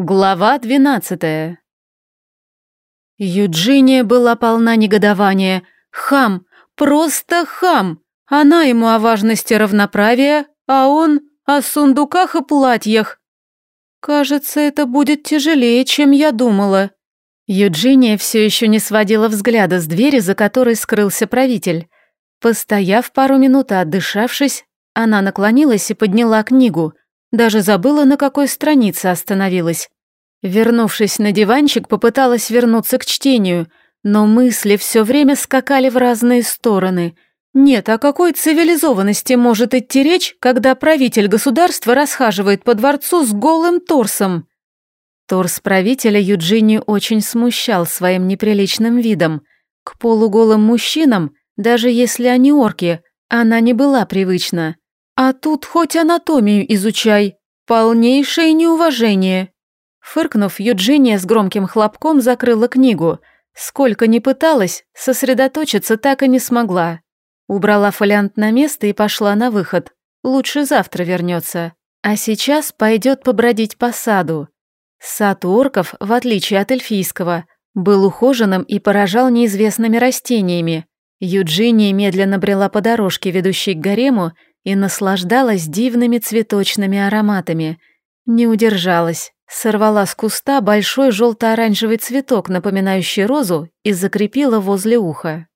Глава двенадцатая. Юджиния была полна негодования. Хам, просто хам. Она ему о важности равноправия, а он о сундуках и платьях. Кажется, это будет тяжелее, чем я думала. Юджиния все еще не сводила взгляда с двери, за которой скрылся правитель. Постояв пару минут отдышавшись, она наклонилась и подняла книгу — даже забыла, на какой странице остановилась. Вернувшись на диванчик, попыталась вернуться к чтению, но мысли все время скакали в разные стороны. Нет, о какой цивилизованности может идти речь, когда правитель государства расхаживает по дворцу с голым торсом? Торс правителя Юджини очень смущал своим неприличным видом. К полуголым мужчинам, даже если они орки, она не была привычна. А тут хоть анатомию изучай. Полнейшее неуважение. Фыркнув, Юджиния с громким хлопком закрыла книгу. Сколько ни пыталась, сосредоточиться так и не смогла. Убрала фолиант на место и пошла на выход. Лучше завтра вернется. А сейчас пойдет побродить по саду. Сад орков, в отличие от эльфийского, был ухоженным и поражал неизвестными растениями. Юджиния медленно брела по дорожке, ведущей к гарему, и наслаждалась дивными цветочными ароматами. Не удержалась, сорвала с куста большой желто-оранжевый цветок, напоминающий розу, и закрепила возле уха.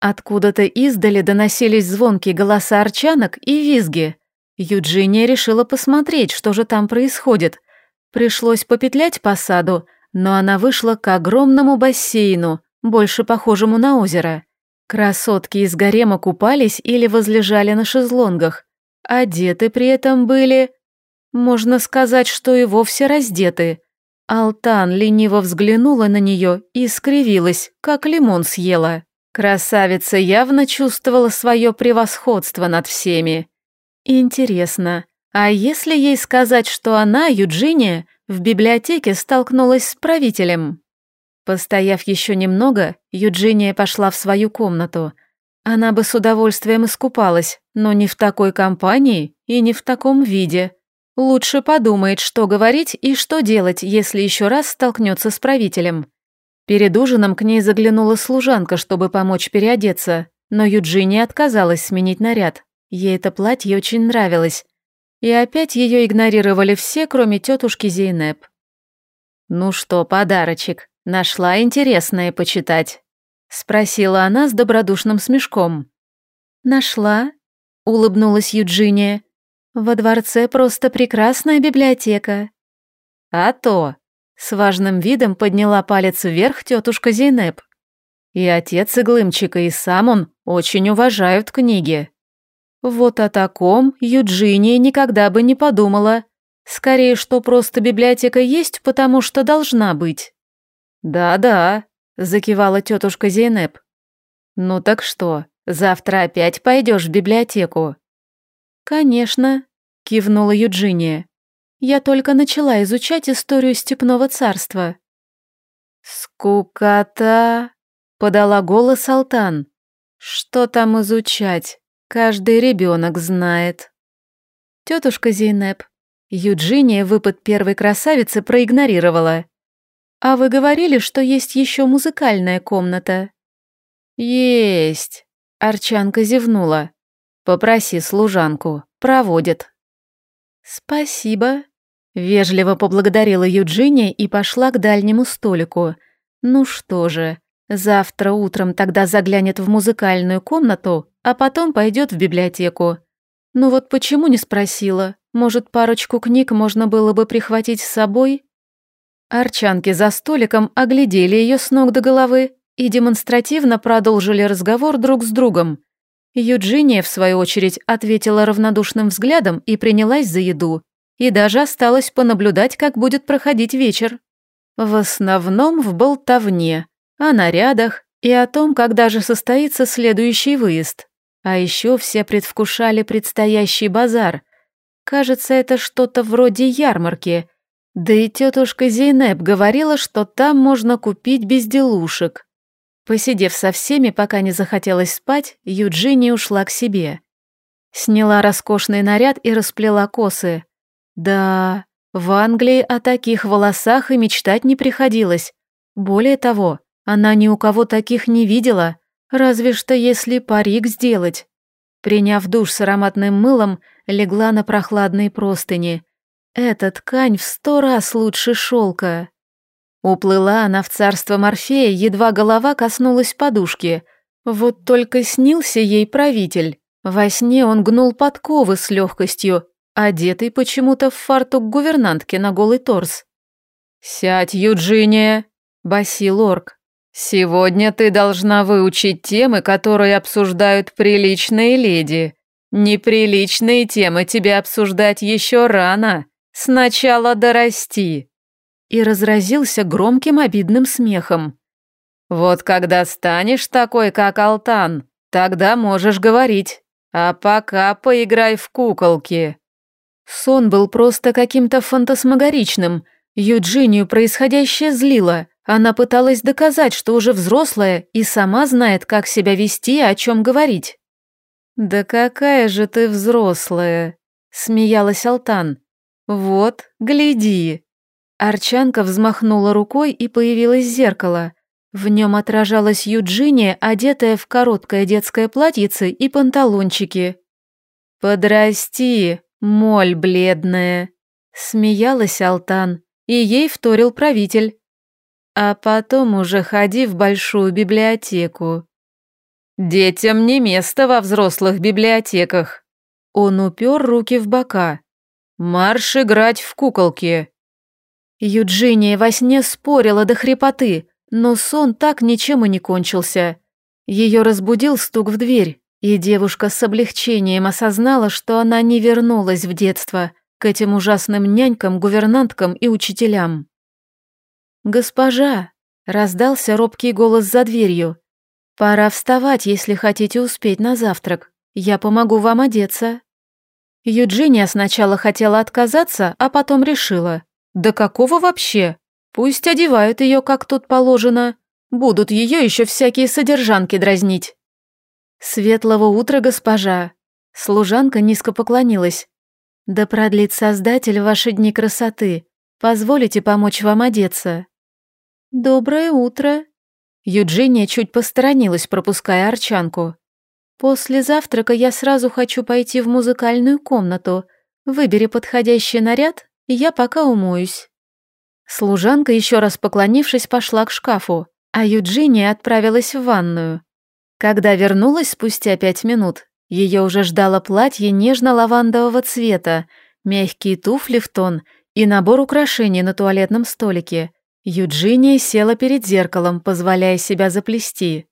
Откуда-то издали доносились звонкие голоса арчанок и визги. Юджиния решила посмотреть, что же там происходит. Пришлось попетлять по саду, но она вышла к огромному бассейну, больше похожему на озеро. Красотки из гарема купались или возлежали на шезлонгах. Одеты при этом были... Можно сказать, что и вовсе раздеты. Алтан лениво взглянула на нее и скривилась, как лимон съела. Красавица явно чувствовала свое превосходство над всеми. Интересно, а если ей сказать, что она, Юджиния, в библиотеке столкнулась с правителем? Постояв еще немного, Юджиния пошла в свою комнату. Она бы с удовольствием искупалась, но не в такой компании и не в таком виде. Лучше подумает, что говорить и что делать, если еще раз столкнется с правителем. Перед ужином к ней заглянула служанка, чтобы помочь переодеться, но Юджиния отказалась сменить наряд. Ей это платье очень нравилось. И опять ее игнорировали все, кроме тетушки Зейнеп. «Ну что, подарочек?» «Нашла интересное почитать?» — спросила она с добродушным смешком. «Нашла», — улыбнулась Юджиния. «Во дворце просто прекрасная библиотека». «А то!» — с важным видом подняла палец вверх тетушка Зейнеп. «И отец Иглымчика, и сам он очень уважают книги». Вот о таком Юджиния никогда бы не подумала. Скорее, что просто библиотека есть, потому что должна быть. «Да-да», — закивала тетушка Зейнеп. «Ну так что, завтра опять пойдешь в библиотеку?» «Конечно», — кивнула Юджиния. «Я только начала изучать историю Степного царства». «Скукота», — подала голос Алтан. «Что там изучать? Каждый ребенок знает». Тетушка Зейнеп. Юджиния выпад первой красавицы проигнорировала. «А вы говорили, что есть еще музыкальная комната?» «Есть», — Арчанка зевнула. «Попроси служанку, проводит». «Спасибо», — вежливо поблагодарила Юджиния и пошла к дальнему столику. «Ну что же, завтра утром тогда заглянет в музыкальную комнату, а потом пойдет в библиотеку. Ну вот почему не спросила? Может, парочку книг можно было бы прихватить с собой?» Арчанки за столиком оглядели ее с ног до головы и демонстративно продолжили разговор друг с другом. Юджиния, в свою очередь, ответила равнодушным взглядом и принялась за еду, и даже осталось понаблюдать, как будет проходить вечер. В основном в болтовне, о нарядах и о том, когда же состоится следующий выезд. А еще все предвкушали предстоящий базар. Кажется, это что-то вроде ярмарки, да и тетушка Зейнеп говорила, что там можно купить безделушек. Посидев со всеми, пока не захотелось спать, Юджини ушла к себе. Сняла роскошный наряд и расплела косы. Да, В Англии о таких волосах и мечтать не приходилось. Более того, она ни у кого таких не видела, разве что если парик сделать. Приняв душ с ароматным мылом, легла на прохладные простыни. Эта ткань в сто раз лучше шелка. Уплыла она в царство Морфея, едва голова коснулась подушки. Вот только снился ей правитель. Во сне он гнул подковы с легкостью, одетый почему-то в фартук гувернантки на голый торс. «Сядь, Юджиния!» – басил орк. «Сегодня ты должна выучить темы, которые обсуждают приличные леди. Неприличные темы тебе обсуждать еще рано. Сначала дорасти» и разразился громким обидным смехом. «Вот когда станешь такой, как Алтан, тогда можешь говорить, а пока поиграй в куколки». Сон был просто каким-то фантасмагоричным. Юджинию происходящее злило. Она пыталась доказать, что уже взрослая и сама знает, как себя вести и о чем говорить. «Да какая же ты взрослая!» — смеялась Алтан. «Вот, гляди!» Арчанка взмахнула рукой и появилось зеркало. В нем отражалась Юджиния, одетая в короткое детское платьице и панталончики. «Подрасти, моль бледная!» Смеялась Алтан, и ей вторил правитель. «А потом уже ходи в большую библиотеку». «Детям не место во взрослых библиотеках». Он упер руки в бока. «Марш играть в куколки!» Юджиния во сне спорила до хрипоты, но сон так ничем и не кончился. Ее разбудил стук в дверь, и девушка с облегчением осознала, что она не вернулась в детство, к этим ужасным нянькам, гувернанткам и учителям. «Госпожа!» — раздался робкий голос за дверью. «Пора вставать, если хотите успеть на завтрак. Я помогу вам одеться». Юджиния сначала хотела отказаться, а потом решила. Да какого вообще? Пусть одевают ее, как тут положено. Будут ее еще всякие содержанки дразнить. Светлого утра, госпожа. Служанка низко поклонилась. Да продлит Создатель ваши дни красоты. Позволите помочь вам одеться. Доброе утро. Юджиния чуть посторонилась, пропуская Арчанку. После завтрака я сразу хочу пойти в музыкальную комнату. Выбери подходящий наряд я пока умоюсь». Служанка, еще раз поклонившись, пошла к шкафу, а Юджиния отправилась в ванную. Когда вернулась спустя пять минут, ее уже ждало платье нежно-лавандового цвета, мягкие туфли в тон и набор украшений на туалетном столике. Юджиния села перед зеркалом, позволяя себя заплести.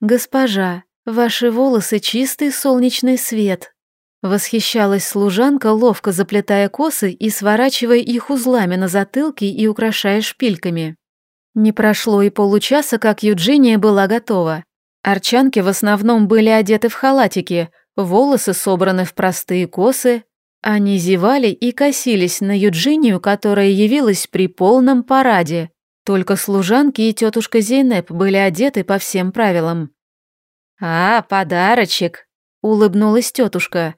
«Госпожа, ваши волосы чистый солнечный свет», Восхищалась служанка, ловко заплетая косы и сворачивая их узлами на затылке и украшая шпильками. Не прошло и получаса, как Юджиния была готова. Арчанки в основном были одеты в халатики, волосы собраны в простые косы. Они зевали и косились на Юджинию, которая явилась при полном параде. Только служанки и тетушка Зейнеп были одеты по всем правилам. «А, подарочек!» — улыбнулась тетушка.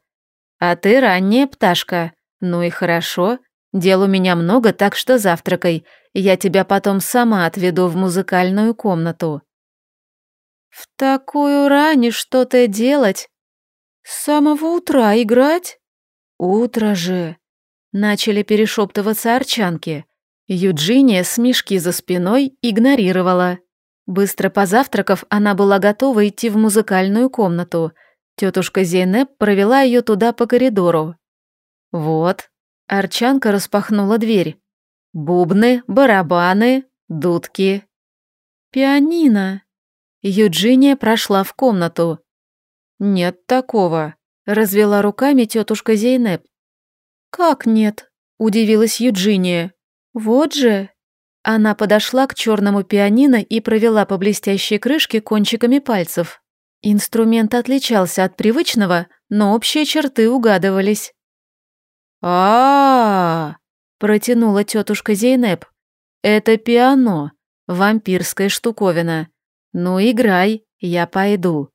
А ты ранняя пташка. Ну и хорошо. Дел у меня много, так что завтракай. Я тебя потом сама отведу в музыкальную комнату. В такую рань что-то делать? С самого утра играть? Утро же. Начали перешептываться арчанки. Юджиния с мешки за спиной игнорировала. Быстро позавтракав, она была готова идти в музыкальную комнату — Тетушка Зейнеп провела ее туда по коридору. Вот. Арчанка распахнула дверь. Бубны, барабаны, дудки. Пианино. Юджиния прошла в комнату. Нет такого. Развела руками тетушка Зейнеп. Как нет? Удивилась Юджиния. Вот же. Она подошла к черному пианино и провела по блестящей крышке кончиками пальцев. Инструмент отличался от привычного, но общие черты угадывались. а, протянула тетушка Зейнеп. «Это пиано, вампирская штуковина. Ну, играй, я пойду».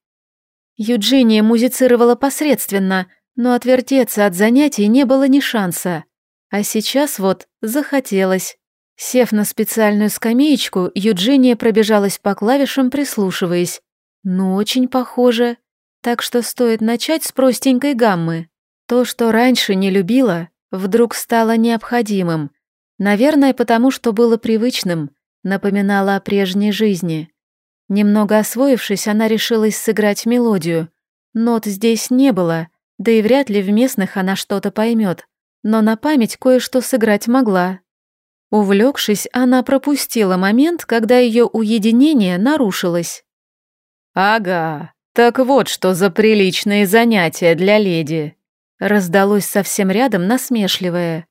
Юджиния музицировала посредственно, но отвертеться от занятий не было ни шанса. А сейчас вот захотелось. Сев на специальную скамеечку, Юджиния пробежалась по клавишам, прислушиваясь. Ну, очень похоже. Так что стоит начать с простенькой гаммы. То, что раньше не любила, вдруг стало необходимым. Наверное, потому что было привычным, напоминало о прежней жизни. Немного освоившись, она решилась сыграть мелодию. Нот здесь не было, да и вряд ли в местных она что-то поймет но на память кое-что сыграть могла. Увлекшись, она пропустила момент, когда ее уединение нарушилось. «Ага, так вот что за приличные занятия для леди», раздалось совсем рядом насмешливое.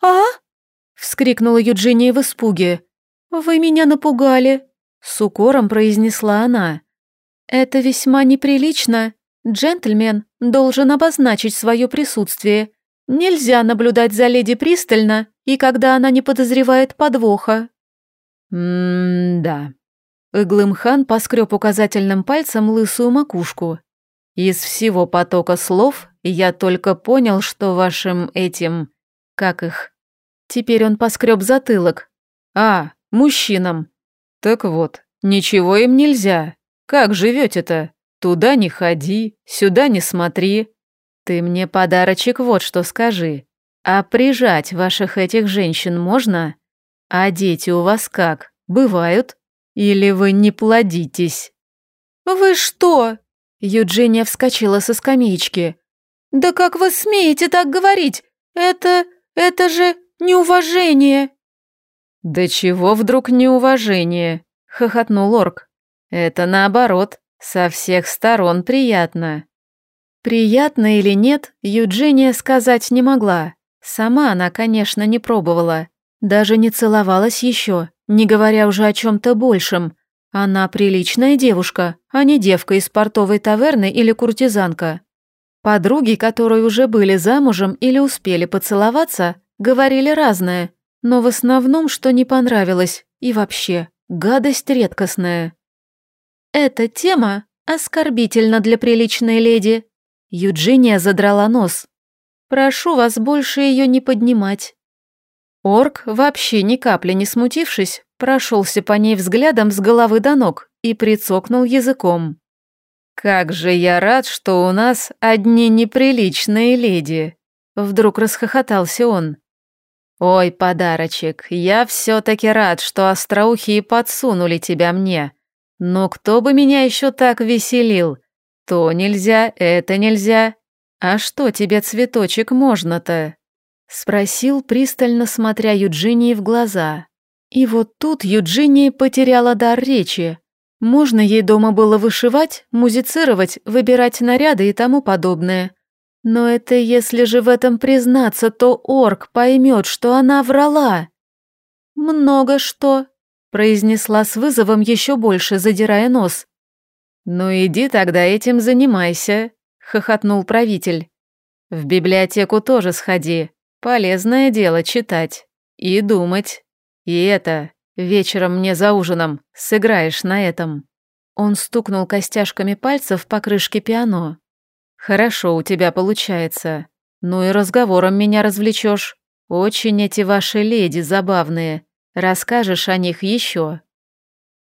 «А?» — вскрикнула Юджиния в испуге. «Вы меня напугали», — с укором произнесла она. «Это весьма неприлично. Джентльмен должен обозначить свое присутствие Нельзя наблюдать за леди пристально и когда она не подозревает подвоха. М-да. Иглымхан поскреб указательным пальцем лысую макушку. Из всего потока слов я только понял, что вашим этим... Как их? Теперь он поскреб затылок. А, мужчинам. Так вот, ничего им нельзя. Как живете-то? Туда не ходи, сюда не смотри. Ты мне подарочек вот что скажи. А прижать ваших этих женщин можно? А дети у вас как, бывают? Или вы не плодитесь?» «Вы что?» Юджиния вскочила со скамеечки. «Да как вы смеете так говорить? Это... это же неуважение!» «Да чего вдруг неуважение?» — хохотнул орк. «Это наоборот, со всех сторон приятно. Приятно или нет, Юджиния сказать не могла. Сама она, конечно, не пробовала. Даже не целовалась еще, не говоря уже о чем-то большем. Она приличная девушка, а не девка из портовой таверны или куртизанка. Подруги, которые уже были замужем или успели поцеловаться, говорили разное, но в основном, что не понравилось, и вообще, гадость редкостная. Эта тема оскорбительна для приличной леди, Юджиния задрала нос. «Прошу вас больше ее не поднимать». Орк, вообще ни капли не смутившись, прошелся по ней взглядом с головы до ног и прицокнул языком. «Как же я рад, что у нас одни неприличные леди!» Вдруг расхохотался он. «Ой, подарочек, я все-таки рад, что остроухие подсунули тебя мне. Но кто бы меня еще так веселил? То нельзя, это нельзя. А что тебе, цветочек, можно-то? Спросил, пристально смотря Юджинии в глаза. И вот тут Юджиния потеряла дар речи. Можно ей дома было вышивать, музицировать, выбирать наряды и тому подобное. Но это если же в этом признаться, то орк поймет, что она врала. «Много что», — произнесла с вызовом еще больше, задирая нос. «Ну иди тогда этим занимайся», — хохотнул правитель. «В библиотеку тоже сходи. Полезное дело читать. И думать. И это, вечером мне за ужином, сыграешь на этом». Он стукнул костяшками пальцев по крышке пиано. «Хорошо у тебя получается. Ну и разговором меня развлечешь. Очень эти ваши леди забавные. Расскажешь о них еще.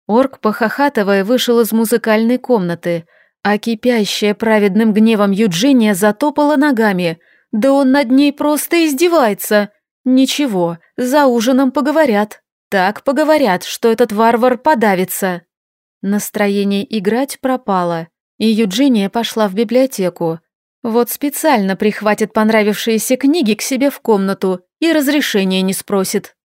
Орк, похохатывая, вышел из музыкальной комнаты, а кипящая праведным гневом Юджиния затопала ногами. Да он над ней просто издевается. Ничего, за ужином поговорят. Так поговорят, что этот варвар подавится. Настроение играть пропало, и Юджиния пошла в библиотеку. Вот специально прихватит понравившиеся книги к себе в комнату и разрешения не спросит.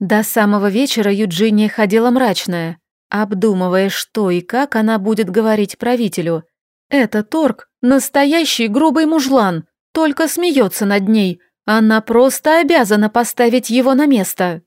До самого вечера Юджиния ходила мрачная обдумывая, что и как она будет говорить правителю. Это Торг – настоящий грубый мужлан, только смеется над ней. Она просто обязана поставить его на место.